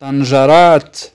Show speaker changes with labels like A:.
A: طنجرات.